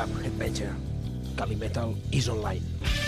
cap, Headbanger. Calimetal is online.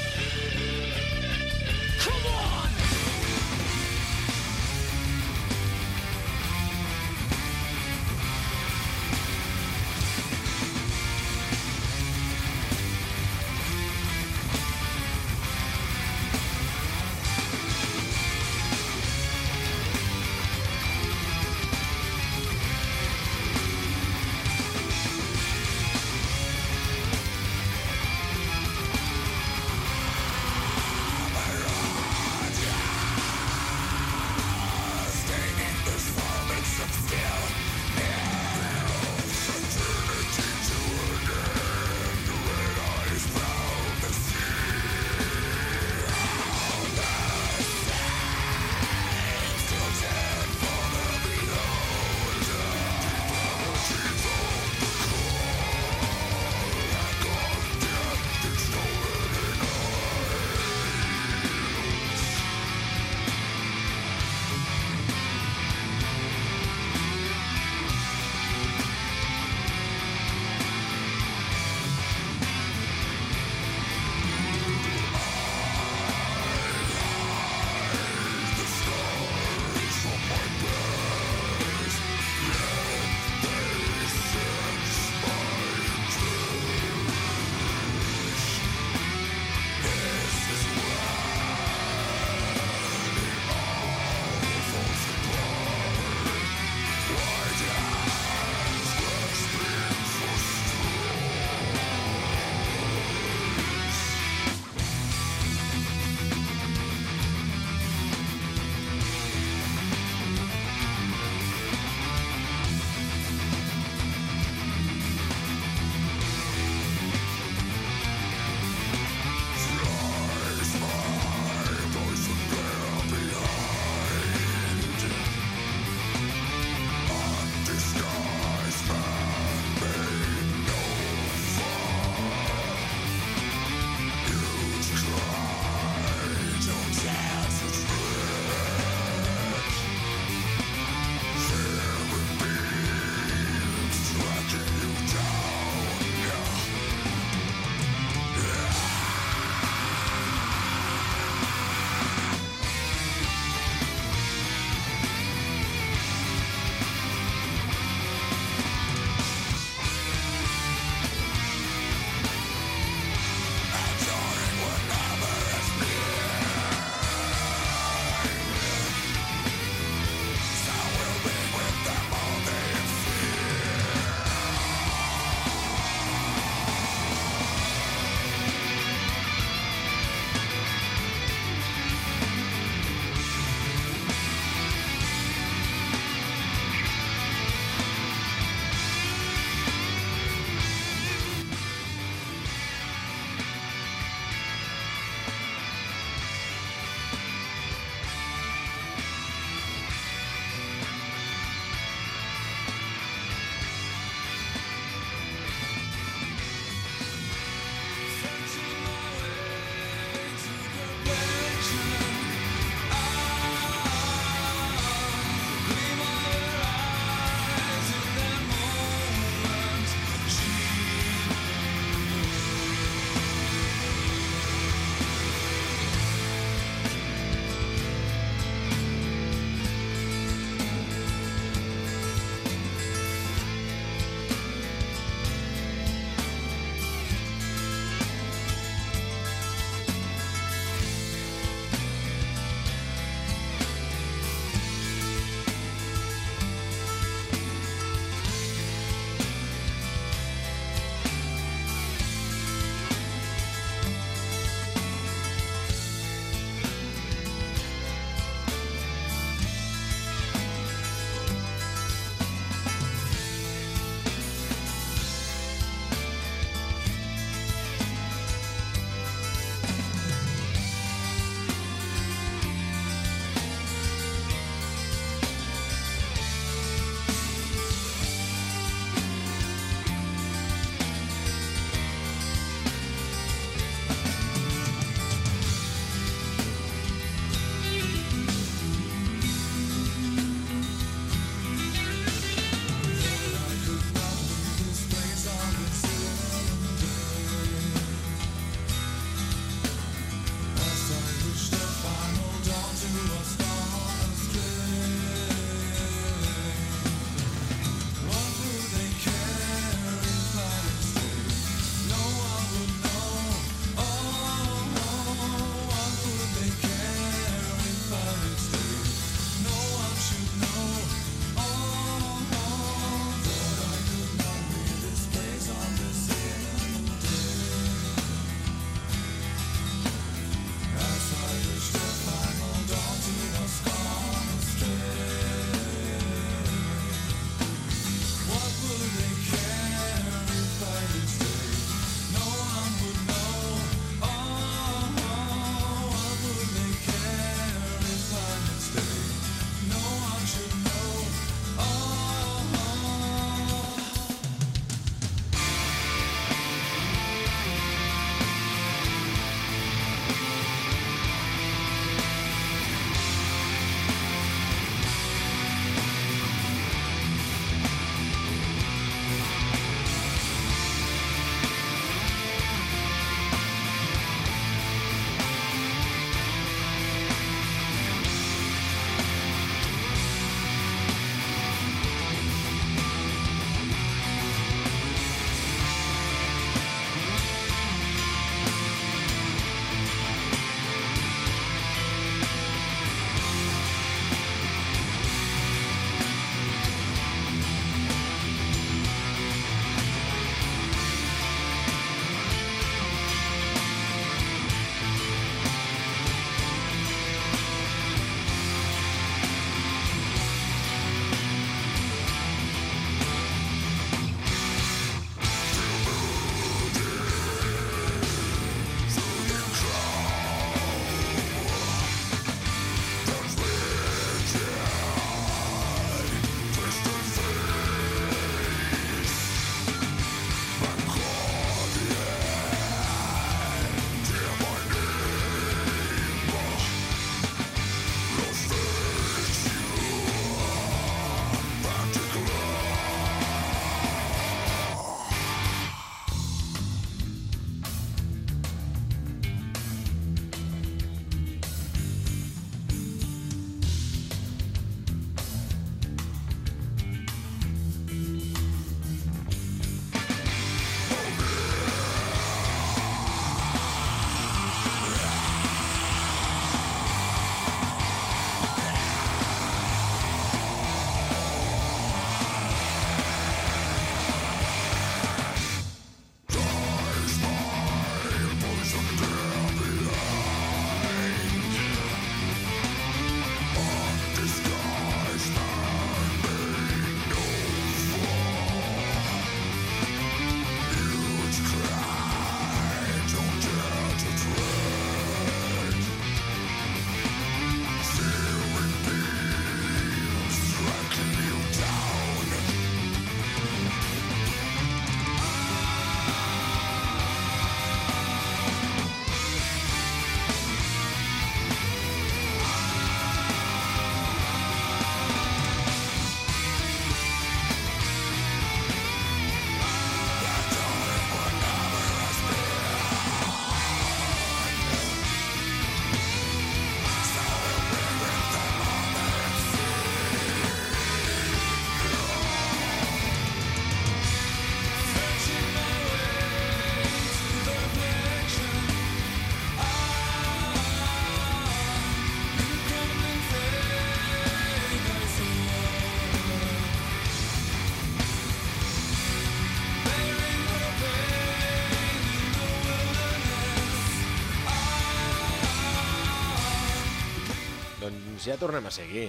Doncs ja tornem a seguir.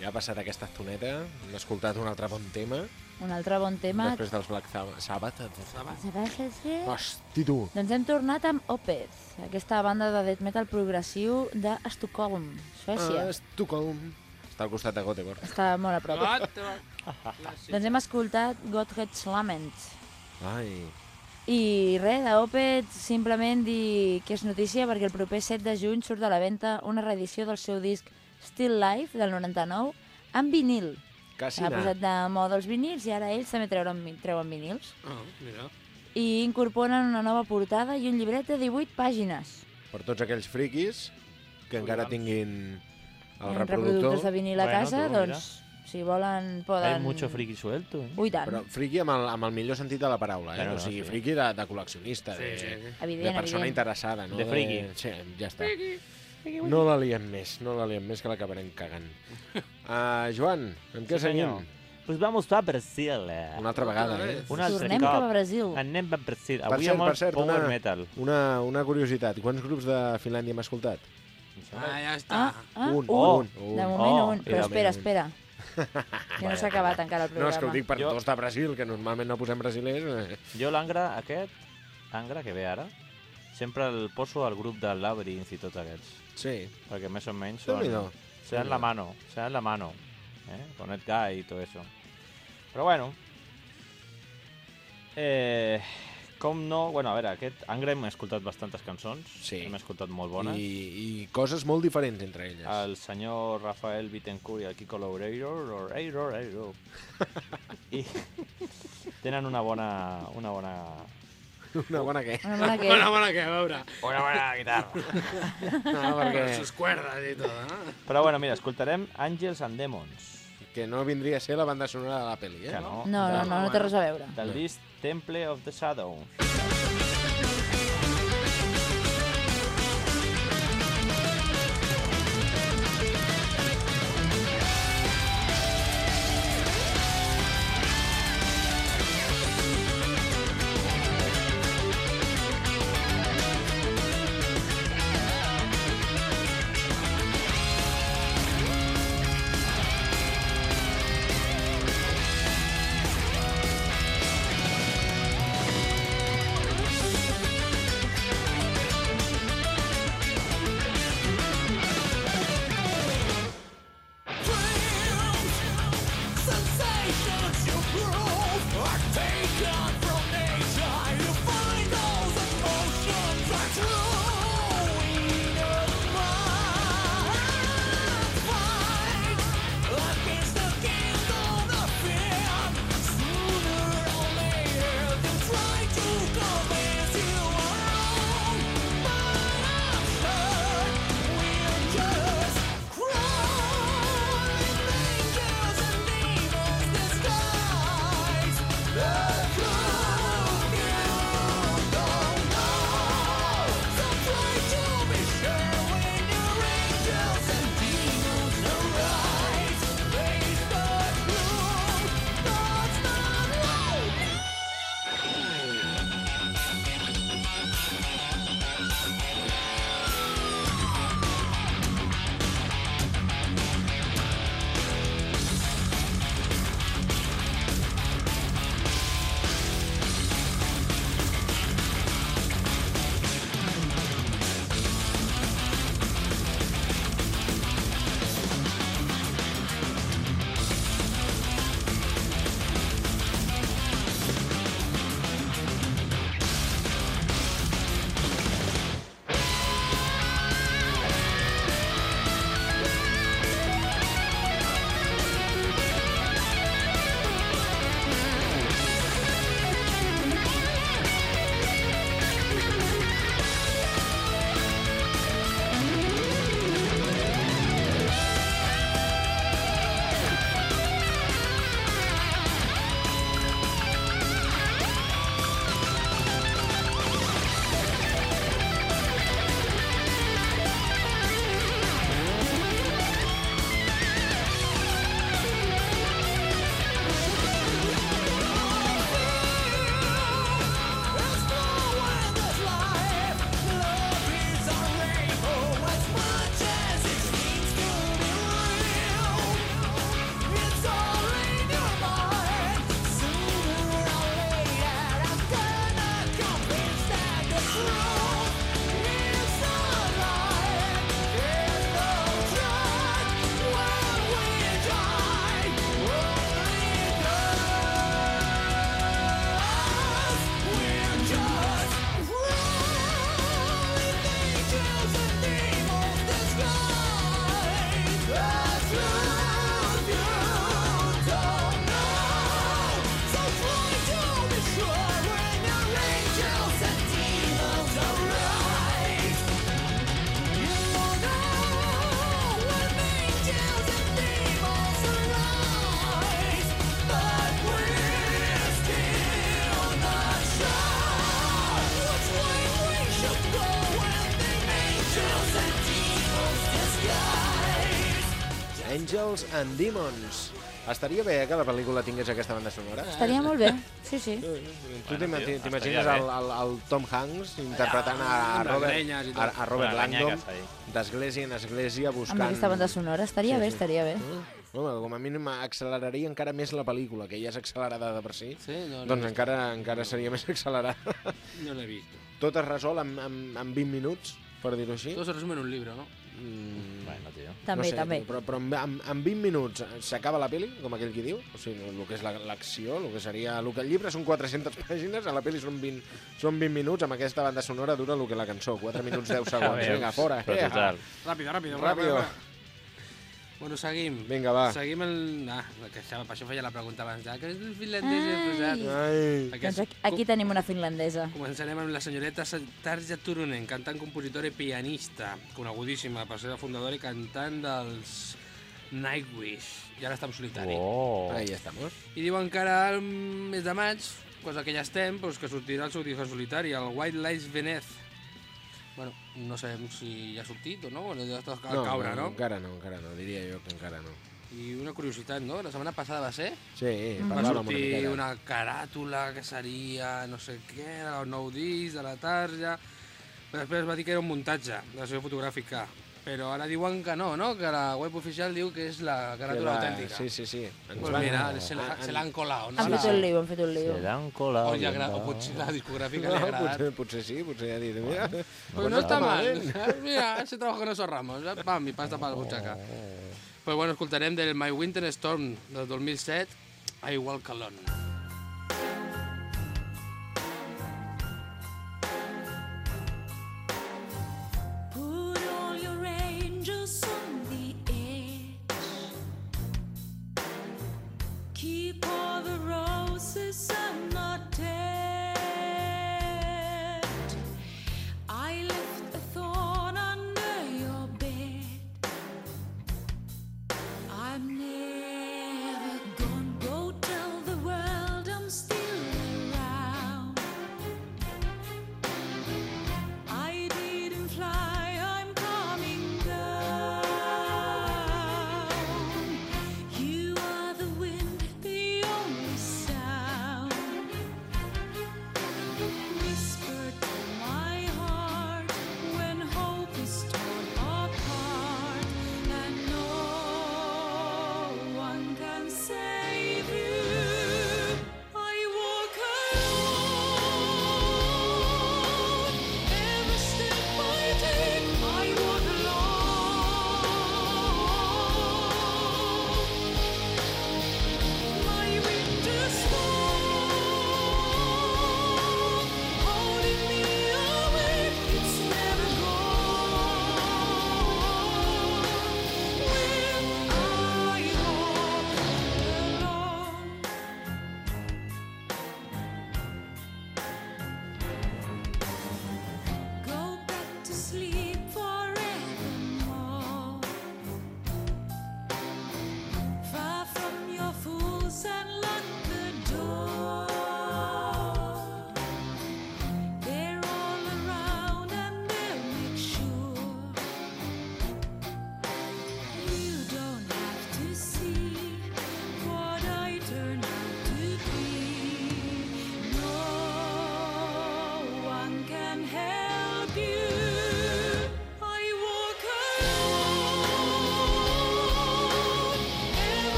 Ja ha passat aquesta estoneta, hem escoltat un altre bon tema, Un altre bon tema. després dels Black Sab- Sabbath. Sí. Hosti, tu! Doncs hem tornat amb Opeth, aquesta banda de death metal progressiu d'Estocolm, Suècia. Ah, Estocolm. Està al costat de Göteborg. Està molt a prop. Doncs hem escoltat Godhead's Lament. Ai, I res, d'Opeth simplement dir que és notícia perquè el proper 7 de juny surt a la venda una reedició del seu disc Still Life del 99 amb vinil. quasi Ha posat de moda els vinils i ara ells també treuen, treuen vinils. Oh, mira. I incorporen una nova portada i un llibret de 18 pàgines. Per tots aquells friquis que encara tinguin el reproductor. reproductors de vinil a Bueno, casa, tu, mira. doncs, si volen, poden... Hay mucho friki suelto. ¿eh? Ui, tant. Però friki amb el, amb el millor sentit de la paraula, eh? Bueno, o sigui, sí. friki de, de col·leccionista, Sí, de. Evident, de persona evident. interessada, no? De friki. Sí, ja està. No la liem més, no la liem més, que l'acabarem cagant. Uh, Joan, amb què Sí, senyor. seguim? Pues vamos a Brasil. Eh? Una altra vegada, eh? Un altre Tornem cop. cap a Brasil. Anem a Brasil. Per Avui cert, hi ha molt per cert, power una- metal. Una, una curiositat, quants grups de Finlàndia hem escoltat? Ah, ja està. Ah, ah, Un, un. un, un. De moment Oh, un. Però de espera, espera. Que no s'ha acabat encara el No, és que ho programa. dic per Jo- dos de Brasil, que normalment no posem brasilers. eh. Jo l'Angra, aquest, Angra, que ve ara, sempre el poso al grup del Labyrinth i tots aquests. Sí, Perquè més o menys són... Déu-n'hi-do. Se dan la mano, se dan la mano. ¿eh? Con Ed Guy y todo eso. Però bueno. Eh, com no... Bueno, a veure, aquest Angra hem escoltat bastantes cançons. Sí. Hem escoltat molt bones. I, i coses molt diferents entre elles. El senyor Rafael Bittencourt i el Kiko Loureiro, Loureiro, Loureiro. I tenen una bona, una bona, Una bona què? Una bona que... Bona, bona, que a veure. una bona guitarra. Ah, perquè... Sus cuerdas i tot, no? Però bueno, mira, escoltarem Angels and Demons, Que no vindria a ser la banda sonora de la pel·li, eh? que no, No, no, no, no té res a veure. del disc Temple of the Shadow. Angels and Demons. Estaria bé que la pel·lícula tingués aquesta banda sonora. Estaria molt bé, sí, sí. Tu Bueno, t'imagines el, el, el Tom Hanks interpretant a, Robert, tot. a, a Robert Langdon d'església en església buscant... Amb aquesta banda sonora estaria Sí, bé, sí. estaria bé. Mm. Home, com a mínim acceleraria encara més la pel·lícula, que ja és accelerada de per si. Sí, no, Doncs encara, encara seria més accelerada. no l'he vist. Tot es resol en, en, en 20 minuts, per dir-ho així. Todo se resume en un libro, ¿no? Mm. També, no sé, també. Però, però en, en, en 20 minuts s'acaba la peli, com aquell qui diu, o sigui, el que és la- l'acció, el que seria... El que el llibre són 400 pàgines, a la peli són 20, són 20 minuts, amb aquesta banda sonora dura el que la cançó, 4 minuts 10 segons. Vinga, fora. Però eh, total. Ràpido, ràpido. Ràpido. Bueno, seguim. Vinga, va. Seguim el... Ah, que això, per això feia la pregunta abans. Ah, que és el el Ai. pesat. Ai. Aquest- Doncs aquí, aquí tenim una finlandesa. Començarem amb la senyoreta Tarja Turunen, cantant, compositora i pianista, conegudíssima per ser la fundadora i cantant dels Nightwish. I ara està en solitari. Oh. Ahí estamos. I diuen que ara al mes de maig, cosa que ja estem, doncs que sortirà el seu disc en solitari, el White Lies Venez. No sabem si ja ha sortit o no, bueno, ja està a caure, no? encara no, encara no, diria jo que encara no. I una curiositat, no? La setmana passada va ser? Sí, Mm. Va una sortir miqueta. una caràtula que seria no sé què, del nou disc, de la tarja... Però després va dir que era un muntatge de la seva fotogràfica. Però ara diuen que no, no? Que la web oficial diu que és la Que caràtula va- autèntica. Sí, sí, sí. Ens Pues van- mira, se la- se l'han colat, no? Han La- fet un lío, han fet un lío. Se l'han colado. O, li agra... o no. potser la discogràfica li No, ha agradat. potser, potser sí, potser ja ha dit, mira, Pues no está mal. ¿sabes? Mira, ese trabajo con esos ramos. Pam, i pasta per la butxaca. Pues bueno, escoltarem del My Winter Storm del 2007, I Walk Alone.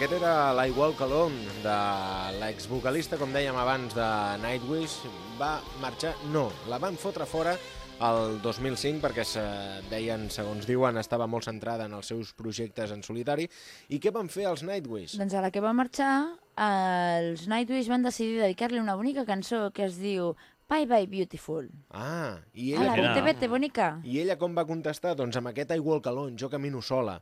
Aquest era l'I Walk Alone de l'exvocalista, com dèiem abans, de Nightwish. Va marxar... No, la van fotre fora el 2005 perquè se deien, segons diuen, estava molt centrada en els seus projectes en solitari. I què van fer els Nightwish? Doncs a la que va marxar, els Nightwish van decidir dedicar-li una bonica cançó que es diu Bye Bye Beautiful. Ah, i Hola, ella, Era- vete, vete, bonica. i ella com va contestar? Doncs amb aquest I Walk Alone, jo camino sola.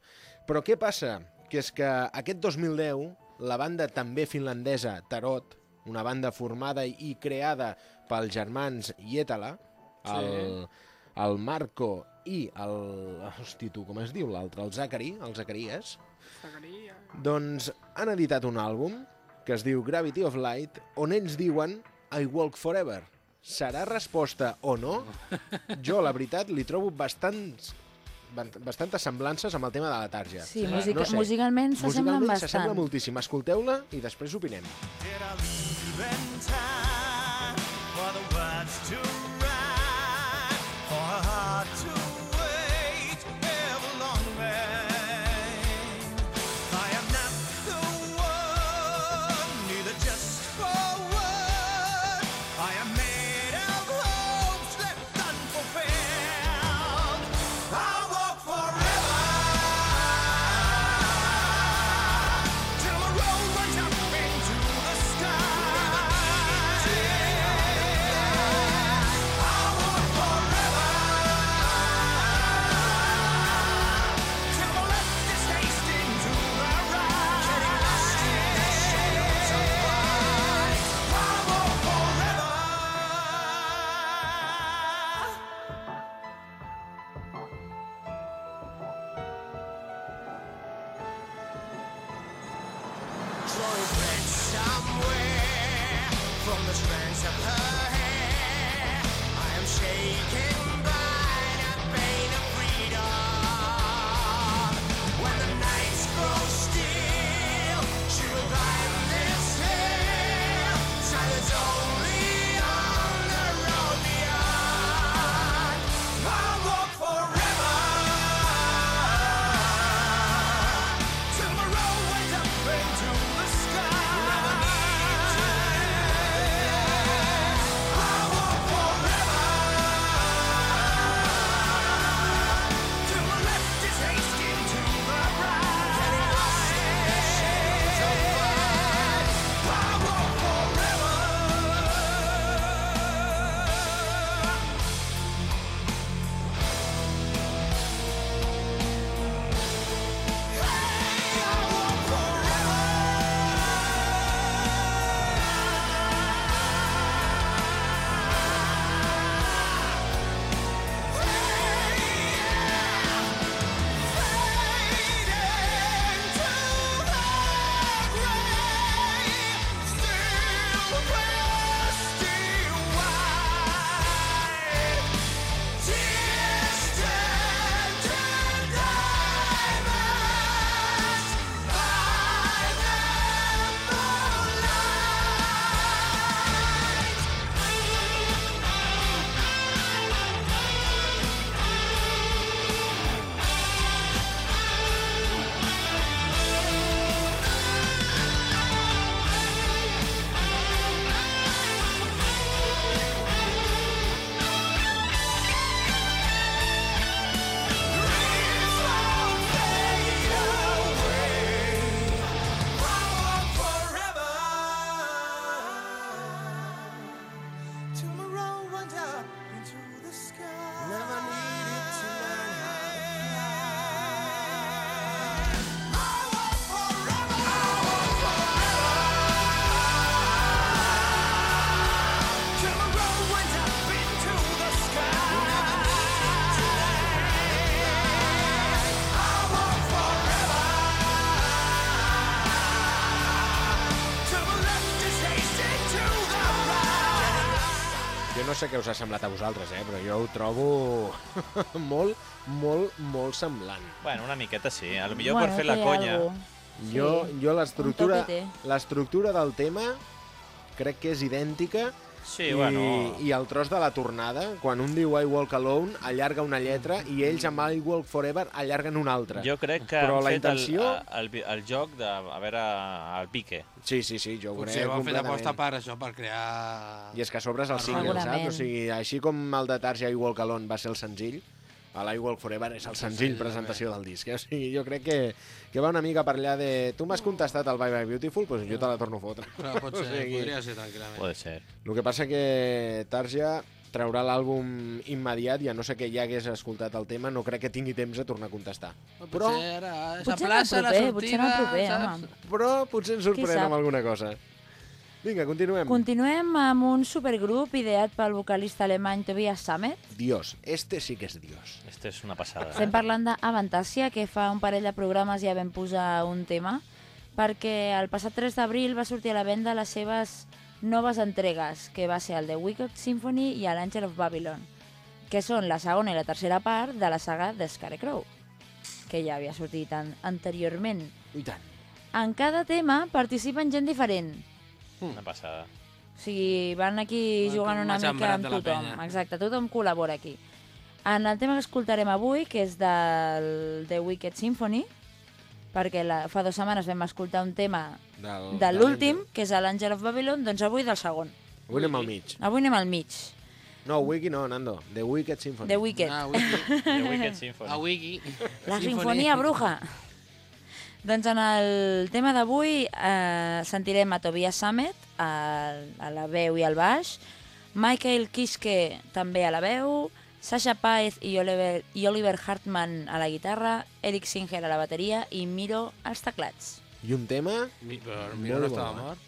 Però què passa? Que és que aquest 2010 la banda també finlandesa Tarot, una banda formada i creada pels germans Yetala, el, el Marco i el... Hosti, tu, com es diu l'altre? El Zachary, el Zacarías. Doncs han editat un àlbum que es diu Gravity of Light, on ells diuen I Walk Forever. Serà resposta o no? Jo, la veritat, li trobo bastants bastantes semblances amb el tema de la tarja. Sí, musica, sé. musicalment s'assemblen Musicalment s'assembla bastant. moltíssim. Escolteu-la i després opinem. Did I leave sé què us ha semblat a vosaltres, eh? però jo ho trobo molt, molt, molt semblant. Bueno, una miqueta sí. A lo millor Bueno, per fer la conya. algo. Jo, Sí. jo l'estructura del tema crec que és idèntica Sí, I, bueno... I el tros de la tornada, quan un diu I Walk Alone, allarga una lletra i ells amb I Walk Forever allarguen una altra. Jo crec que Però han la fet intenció- el, el, el, joc de, a veure, el pique. Sí, sí, sí, jo ho Potser crec ho han fet completament. aposta per això, per crear... I és que a sobre és el single, saps? O sigui, així com el de Tarja I Walk Alone va ser el senzill, a l'I Walk Forever és el senzill presentació del disc. Eh? O sigui, jo crec que, que va una mica per allà de... Tu m'has contestat el Bye Bye Beautiful, doncs jo te la torno a fotre. Però pot O ser, sigui, podria ser tranquil·lament. Puede ser. El que passa que Tarja traurà l'àlbum immediat i a no sé que ja hagués escoltat el tema, no crec que tingui temps a tornar a contestar. Però, Potser ara Potser en el s'aplaça la proper, sortida, potser el proper, saps? home. però potser ens sorprèn amb alguna cosa. Vinga, continuem. Continuem amb un supergrup ideat pel vocalista alemany Tobias Sammet. Dios, este sí que és Dios. Este és una passada. Estem parlant d'Avantasia, que fa un parell de programes ja vam posar un tema, perquè el passat 3 d'abril va sortir a la venda les seves noves entregues, que va ser el The Wicked Symphony i l'Angel of Babylon, que són la segona i la tercera part de la saga de Scarecrow, que ja havia sortit an anteriorment. I tant. En cada tema participen gent diferent. Una passada. O sigui, van aquí Van jugant una mica amb tothom. Exacte, tothom col·labora aquí. En el tema que escoltarem avui, que és del The Wicked Symphony, perquè la, fa dues setmanes vam escoltar un tema Del, de l'últim, que és l'Angel of Babylon, doncs avui del segon. Avui anem al mig. Avui anem al mig. No, Wiki no, Nando. The Wicked Symphony. The Wicked. Ah, wiki. The Wicked Symphony. A wiki. La sinfonia bruja. Doncs en el tema d'avui eh, sentirem a Tobias Sammet a, a la veu i al baix, Michael Kiske també a la veu, Sasha Paez i Oliver, i Oliver Hartman a la guitarra, Eric Singer a la bateria i Miro als teclats. I un tema... Mi- Però mira, no estava eh? mort.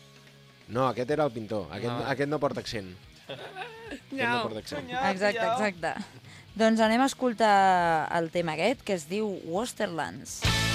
No, aquest era el pintor. Aquest, Ah. aquest no porta accent. Aquest no porta accent. Exacte, exacte. Doncs anem a escoltar el tema aquest, que es diu Westerlands. Thank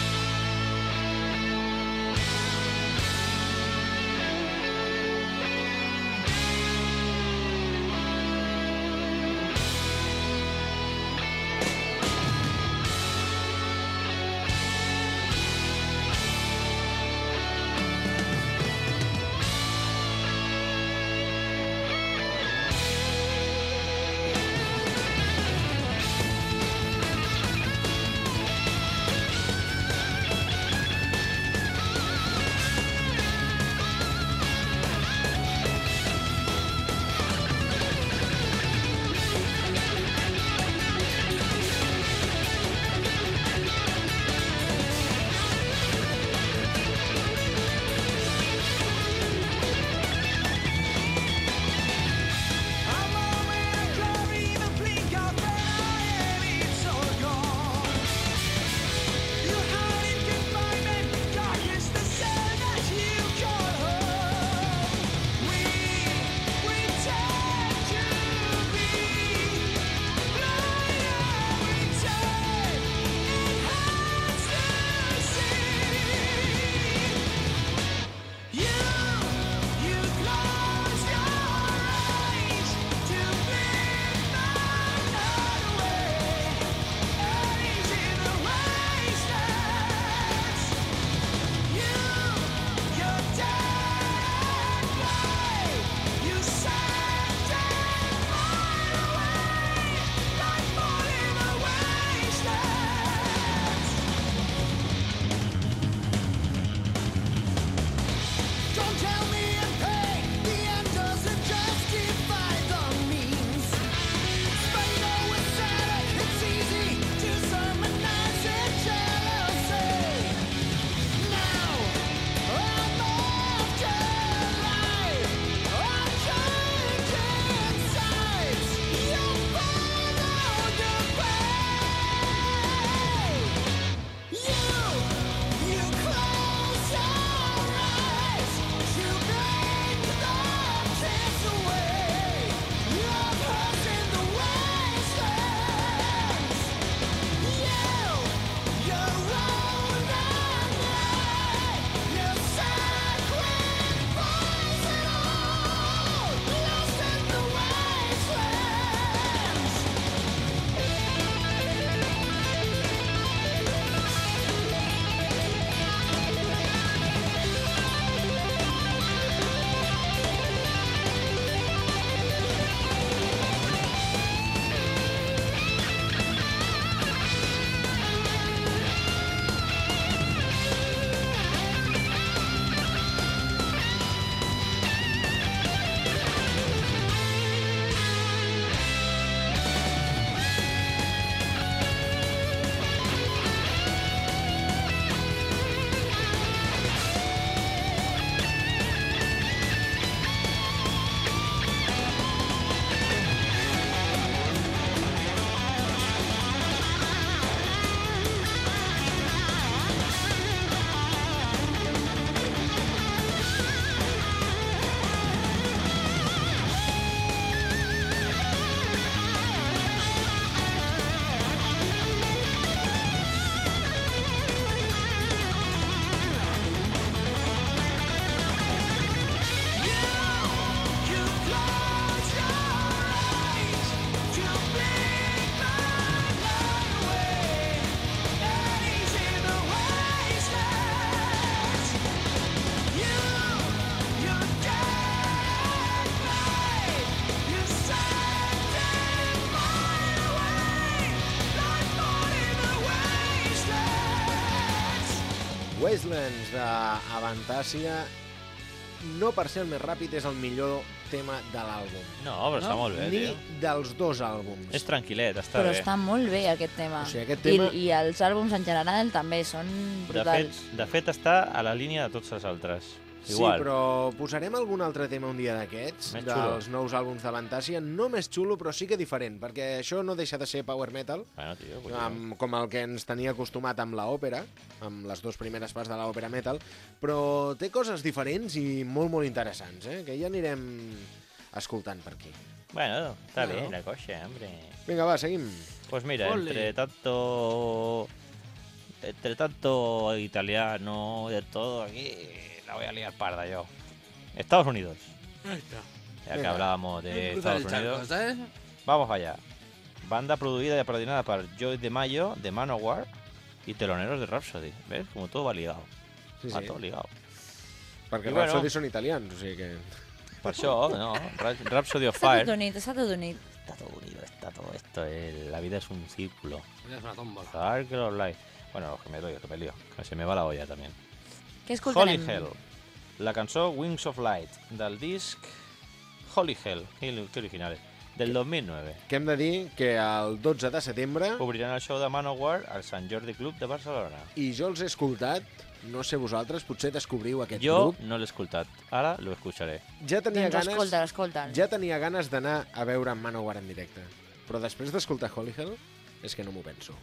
Wastelands d'Avantàcia, no per ser el més ràpid, és el millor tema de l'àlbum. No, però està molt bé, Ni tio. dels dos àlbums. És tranquil·let, està Però bé. està molt bé aquest tema. O sigui, aquest tema- I, I els àlbums en general també són De fet, brutals. de fet, està a la línia de tots els altres. Sí, Igual. però posarem algun altre tema un dia d'aquests, dels nous àlbums de Fantàsia, no més xulo, però sí que diferent, perquè això no deixa de ser power metal, Bueno, tio, amb, com el que ens tenia acostumat amb l'òpera, amb les dues primeres parts de l'òpera metal, però té coses diferents i molt, molt interessants, eh? que ja anirem escoltant per aquí. bueno, está No. bien la cosa, hombre. Vinga, va, seguim. Pues mira, Ole. entre tanto... Entre tanto italiano, de todo aquí, la voy a liar parda yo. Estados Unidos. Ahí está. Ya que hablábamos de Estados charco, Unidos. Vamos allá. Banda producida y apadrinada por Joy de Mayo, de Manowar y teloneros de Rhapsody. ¿Ves? Como todo va ligado. Sí, Va sí, todo ligado. perquè els bueno. Rhapsody són italians, o sigui que... Per això, no, Rhapsody of Està tot Fire. unit, està tot unit. Está todo unido, está todo esto. es- la vida es un círculo. Ya es una tómbola. Dark of Light. Bueno, los que me doy, que me lío. Que se me va la olla también. Què Holy escoltarem? Hell. La cançó Wings of Light del disc Holy Hell. Que originales. Del 2009. Que hem de dir que el 12 de setembre, Obriran el show de Manowar al Sant Jordi Club de Barcelona. i jo els he escoltat, no sé vosaltres, potser descobriu aquest Jo grup. no l'he escoltat. Ara lo escucharé. Ja tenia Doncs ganes... escolta'l, escolta'l. Ja tenia ganes d'anar a veure Manowar en directe, però després d'escoltar Holy Hell és que no m'ho penso.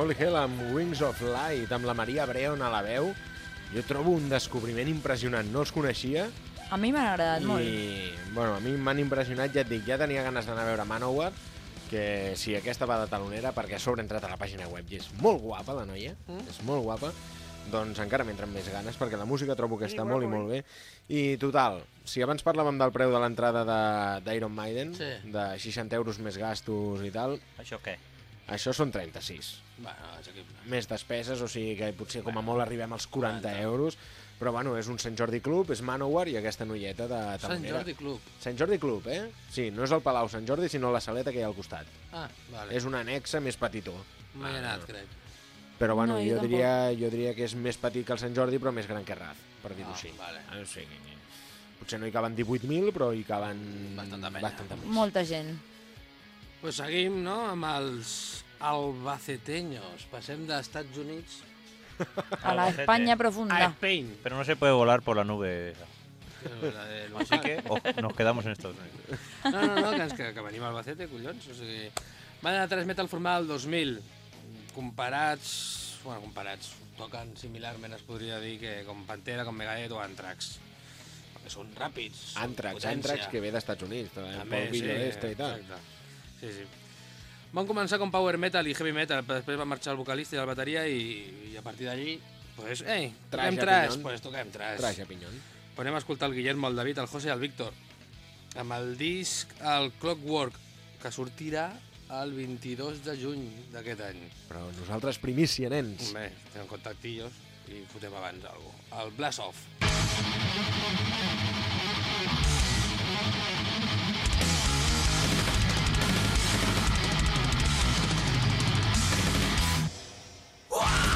Holy Hell amb Wings of Light, amb la Maria Breon a la veu. Jo trobo un descobriment impressionant, no els coneixia A mi m'ha agradat molt. i, bueno, a mi m'han impressionat, ja et dic, ja tenia ganes d'anar a veure Manowar, que si aquesta va de talonera, perquè a sobre he entrat a la pàgina web i és molt guapa la noia, mm. és molt guapa, doncs encara m'entren més ganes, perquè la música trobo que està molt i molt bé. I total, si abans parlàvem del preu de l'entrada de- d'Iron Maiden, Sí. de 60 euros més gastos i tal, Això què? Això són 36 Bueno, és més despeses, o sigui que potser com a molt arribem als 40 euros, però bueno, és un Sant Jordi Club, és Manowar i aquesta noieta de Sant talonera. Jordi Club. Sant Jordi Club, eh? Sí, no és el Palau Sant Jordi, sinó la saleta que hi ha al costat. Ah, vale. És un anexa més petitó. Mai he anat, crec. Però bueno, No, jo jo, diria, jo diria que és més petit que el Sant Jordi, però més gran que Raz, per dir-ho Ah, així. vale. O sigui, potser no hi caben 18.000, però hi caben Bastanta bastanta més. Molta gent. Pues seguim, no?, amb els albaceteños. Passem d'Estats Units A la Albacete. Espanya a profunda. Spain. Pero no se puede volar por la nube. La del Así que o nos quedamos en Estados Unidos. No, no, no, que, ens, que, que venim a Albacete, collons. O sigui, van a transmetre el format del 2000. Comparats... Bueno, comparats. Toquen similarment, es podria dir, que com Pantera, com Megadeth o Anthrax. Perquè són ràpids. són Antrax, potència. Antrax, que ve d'Estats Units, també, També, pel vídeo este i tal. Exacte. Sí, sí. Van començar com power metal i heavy metal, però després va marxar el vocalista i el bateria i, i a partir d'allí, pues, ei, Trash toquem trash, pinyón. pues toquem trash. Traix a pinyon. Anem a escoltar el Guillermo, el David, el José i el Víctor amb el disc el Clockwork que sortirà el 22 de juny d'aquest any. Però nosaltres primícia, nens. Bé, tenen contactillos i fotem abans alguna cosa. El Blast Off. Whoa!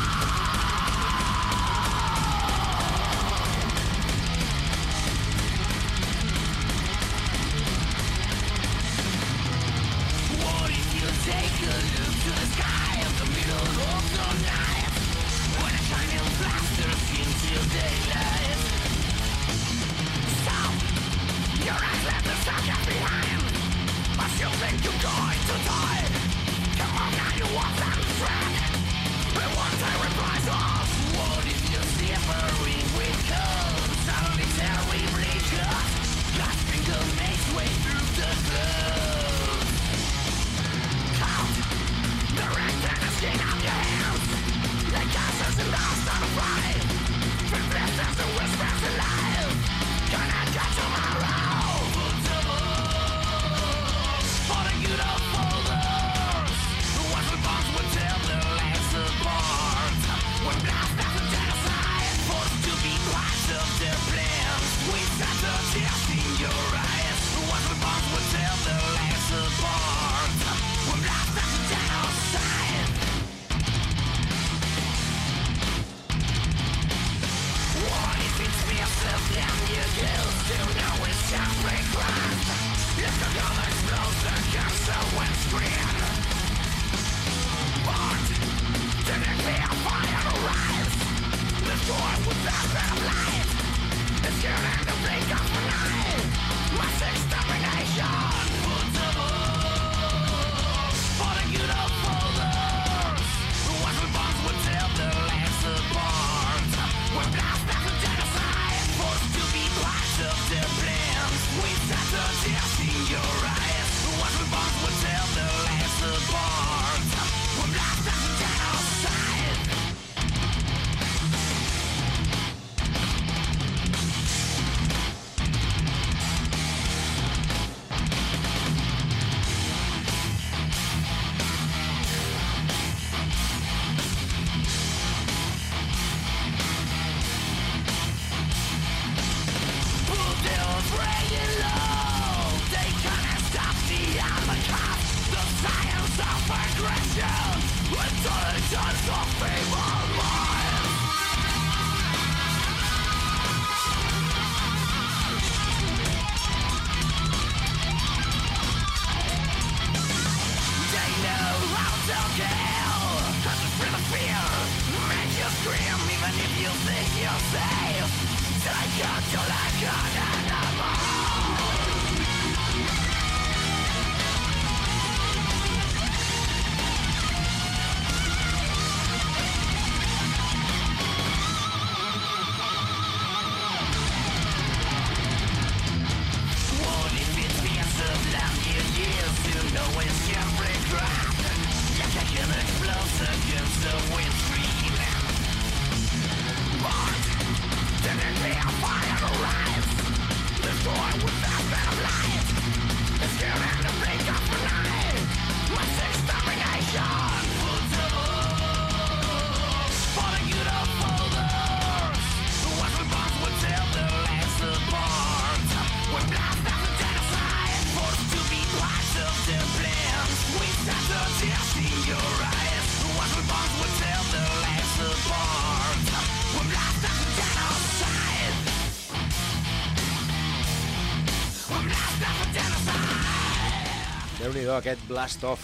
Déu-n'hi-do, aquest Blast Off.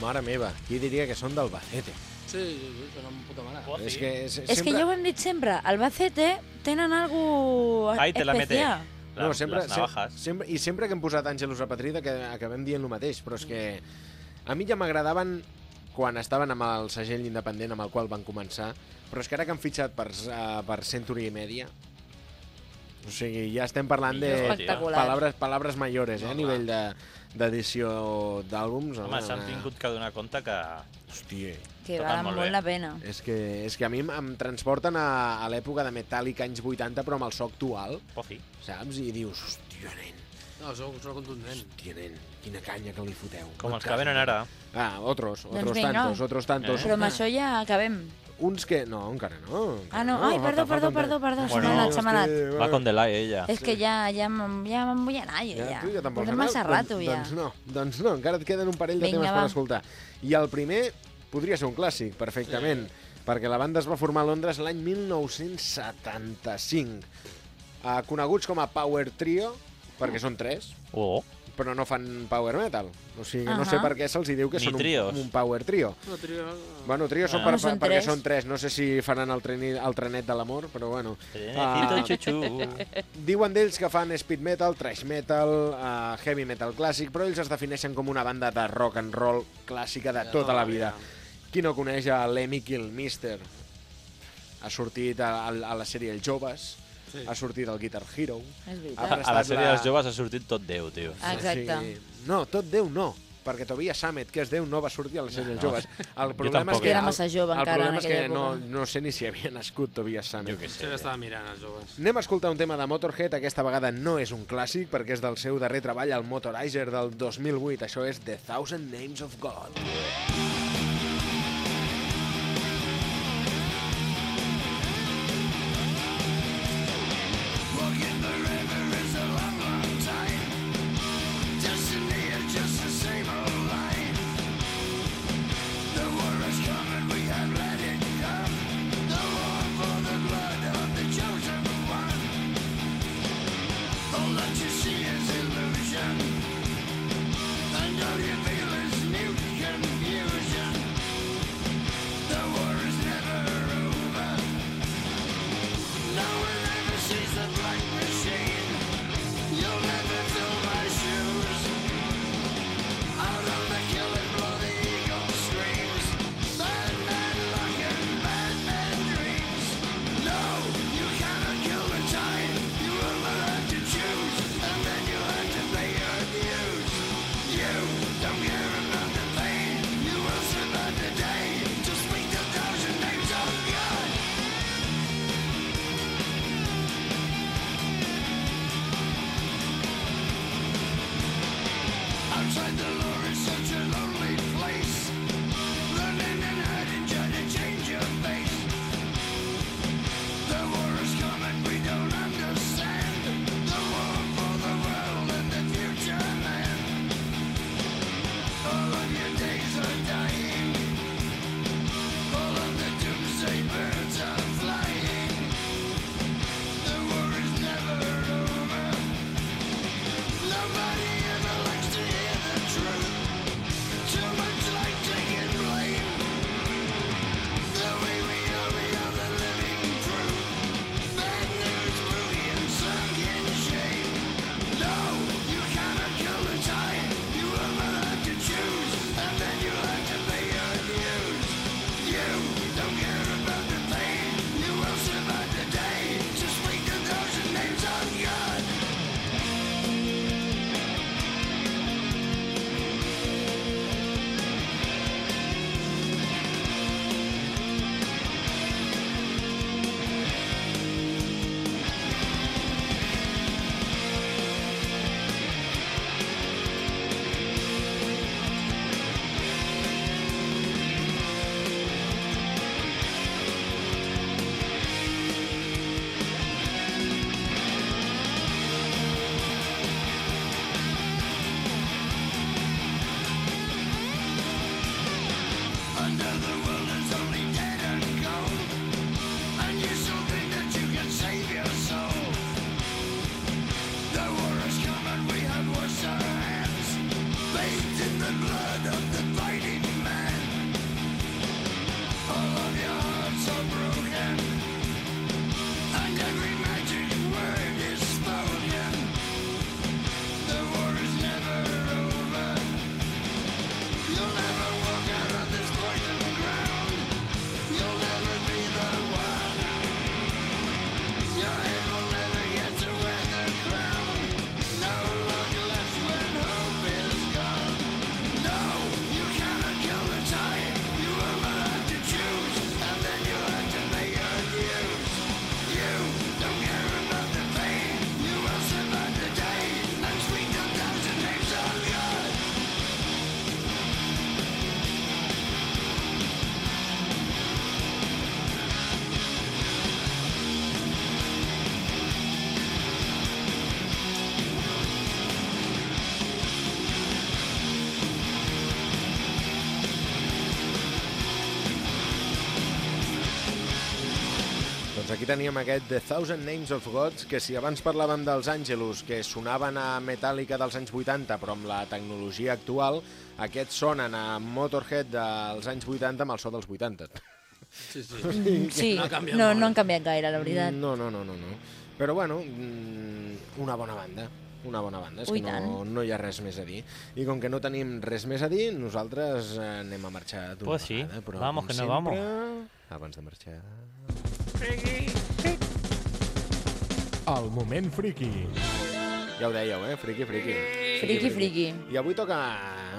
Mare meva, qui diria que són d'Albacete? Sí, sí, sí, sona amb puta mare. És que és, És que ja ho hem dit sempre, Albacete tenen algo Ahí te la mete. no, sempre, les navajas. Sempre, sempre, I sempre que hem posat Àngelus a Patrida que acabem dient el mateix, però és que a mi ja m'agradaven quan estaven amb el segell independent amb el qual van començar, però és que ara que han fitxat per, uh, per Century Media, o sigui, ja estem parlant de palabres, palabres mayores, eh, a nivell de d'edició d'àlbums. Home, s'han tingut que donar compte que... Hòstia, Que valen molt molt, bé. la pena. és que, és que a mi em, em transporten a, a l'època de Metallica anys 80, però amb el so actual, Pozi. saps? I dius, hòstia, nen, No, sou, sou contundent. hòstia, nen, quina canya que li foteu. Com No els que venen ara. Ah, otros, Doncs otros vinga. tantos, otros tantos. Però amb això ja acabem. Uns que... No, encara no. encara Ah, no, ai, falta- perdó, perdó, perdó, perdó, se Bueno, m'ha anat, se m'ha anat. hosti, Va con delay, ella. És que ja, ja, ja me'n vull anar, jo, ja. tu ja te'n vols Portem anar? massa rato, ja. Doncs no, doncs no, encara et queden un parell de Vinga, temes va. per escoltar. I el primer podria ser un clàssic, perfectament, perquè la banda es va formar a Londres l'any 1975. Uh, coneguts com a Power Trio, perquè són tres, Oh, però no fan power metal. O sigui, no Ahà. sé per què se'ls hi diu que Ni són trios. un, un power trio. No, trio... Bueno, trio són Ah. per, No, són per, perquè tres. són tres. No sé si faran el, treni, el trenet de l'amor, però bueno. trenecito Ah. xuxu. Diuen d'ells que fan speed metal, thrash metal, uh, heavy metal clàssic, però ells es defineixen com una banda de rock and roll clàssica de tota la vida. Qui no coneix a Lemmy Kilmister? Ha sortit a, a, a la sèrie Els Joves, Sí. ha sortit al Guitar Hero. Ha. A la sèrie la- dels joves ha sortit tot Déu, tio. Ah, Exacte. Sigui, no, tot Déu no, perquè Tobias Sammet, que és Déu, no va sortir a la sèrie dels Joves. El problema és que, Era massa jove el encara en problema és que aquella no, època. no sé ni si havia nascut Tobias Sammet. Jo què sé. Sí, l'estava mirant, els joves. Anem a escoltar un tema de Motorhead, aquesta vegada no és un clàssic perquè és del seu darrer treball, el Motorizer del 2008, això és The Thousand Names of God. Nobody teníem aquest The Thousand Names of Gods, que si abans parlàvem dels Angelus, que sonaven a Metallica dels anys 80, però amb la tecnologia actual, aquests sonen a Motorhead dels anys 80 amb el so dels 80. Sí, sí. Sí, No no, no han canviat gaire, la veritat. No, no, no, no, no. Però bueno, mm, una bona banda. Una bona banda, és Ui, que no, no hi ha res més a dir. I com que no tenim res més a dir, nosaltres eh, anem a marxar d'una Pues sí, vegada. Però vamos com que no sempre, vamos. Abans de marxar... El moment friki. Ja ho dèieu, eh? Friki, friki. Friki, friki. I avui toca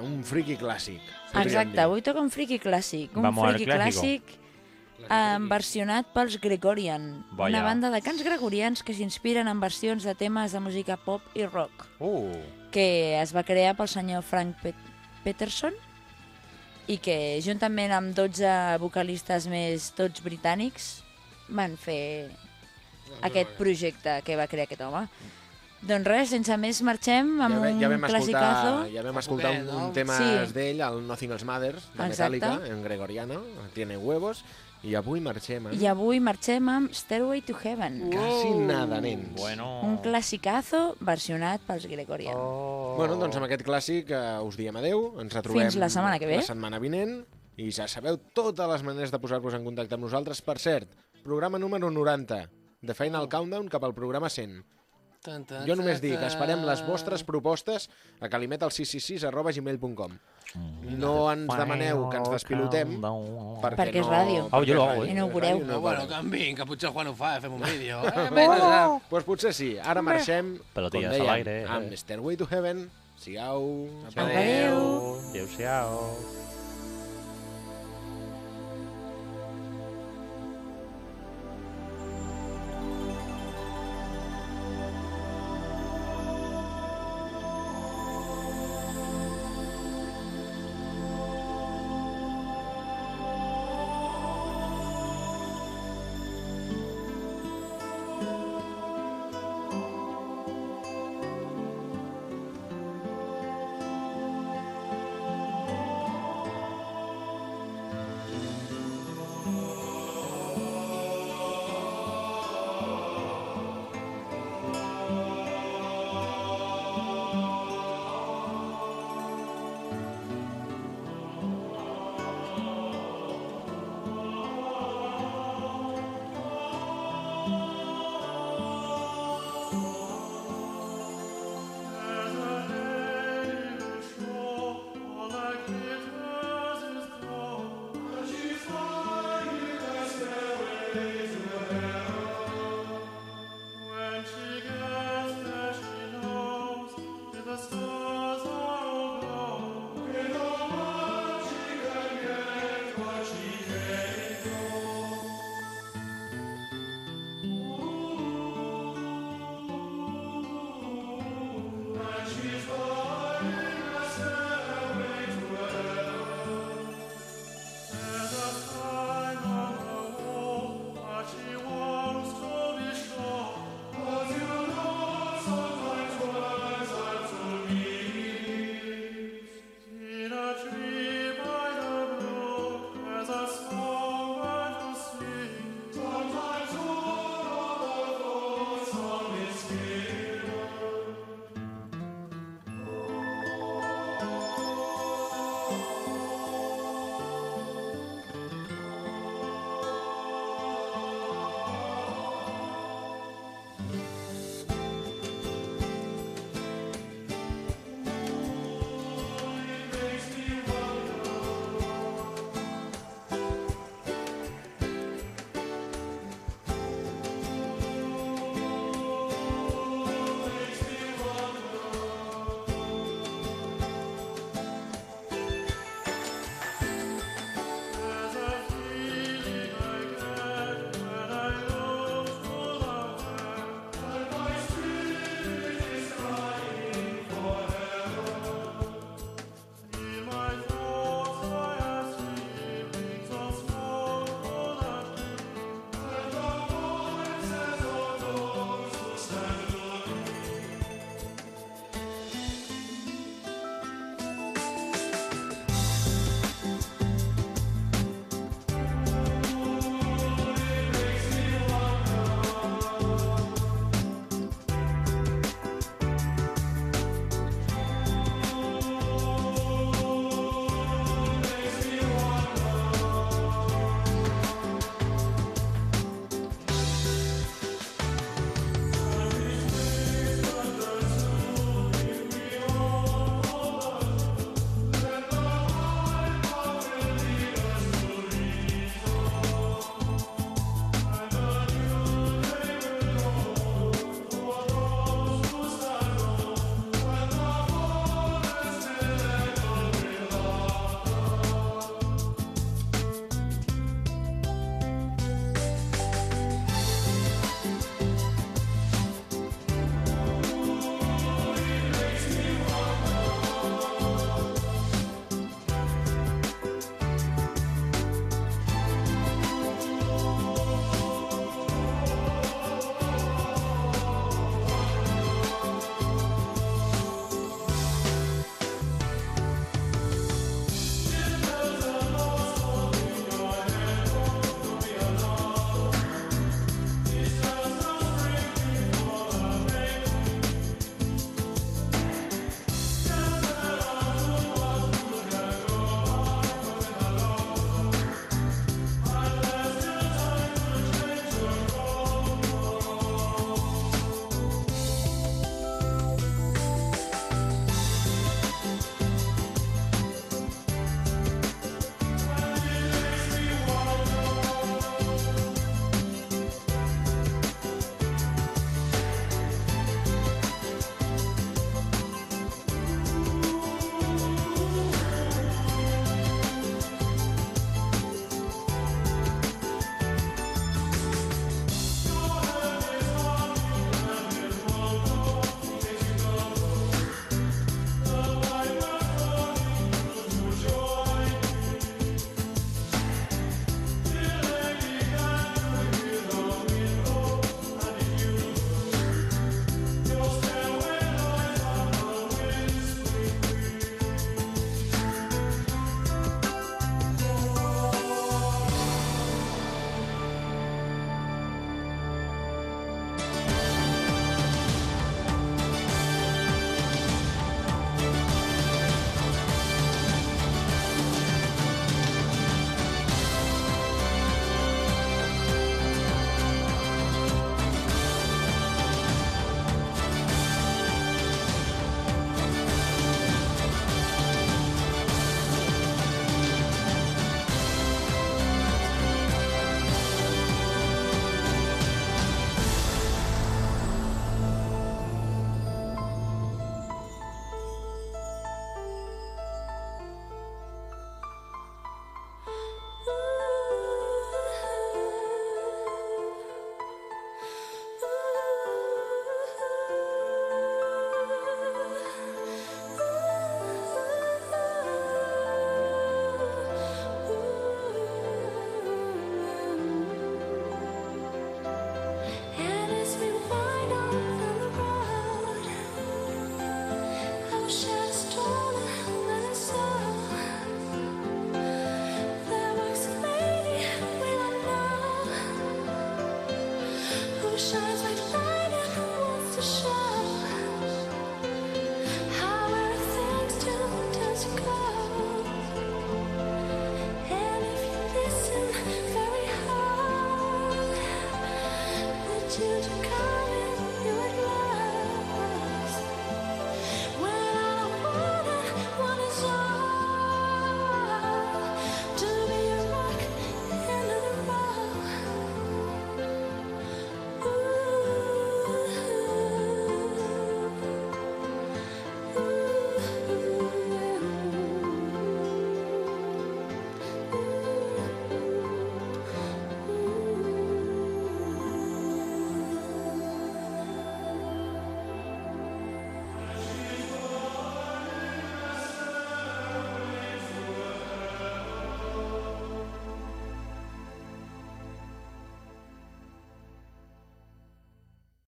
un friki clàssic. Exacte, avui toca un friki clàssic. Un Vamos friki clásico. clàssic eh, versionat pels Gregorian, Vaya. una banda de cants gregorians que s'inspiren en versions de temes de música pop i rock, Uh, que es va crear pel senyor Frank Pet Peterson i que, juntament amb 12 vocalistes més, tots britànics, van fer aquest projecte que va crear aquest home. Doncs res, sense més, marxem amb ja, ve- un ja escoltar, classicazo. ja vam escoltar un, un no? tema Sí. d'ell, el Nothing Else Matters, de Exacte. Metallica, en gregoriano, tiene huevos, i avui marxem amb... I avui marxem amb Stairway to Heaven. Quasi nada, nens. bueno. Un classicazo versionat pels Gregorian. Oh. Bueno, doncs amb aquest clàssic eh, us diem adeu, ens retrobem Fins la setmana que ve. la setmana vinent i ja sabeu totes les maneres de posar-vos en contacte amb nosaltres. Per cert, programa número 90, de Final Countdown cap al programa 100. Tan, tan, Jo només dic, esperem les vostres propostes a calimet al 666 arroba gmail.com. No ens demaneu que ens despilotem, perquè, Perquè és no, ràdio. Au, jo lo hago, eh? I no ho veureu. No, bueno, que en vinc, que potser Juan ho fa, fem un vídeo. Eh? Doncs pues potser sí. Ara marxem, Pelotillas com dèiem, aire, eh? amb Stairway to Heaven. Sigueu. Adéu. Adéu-siau.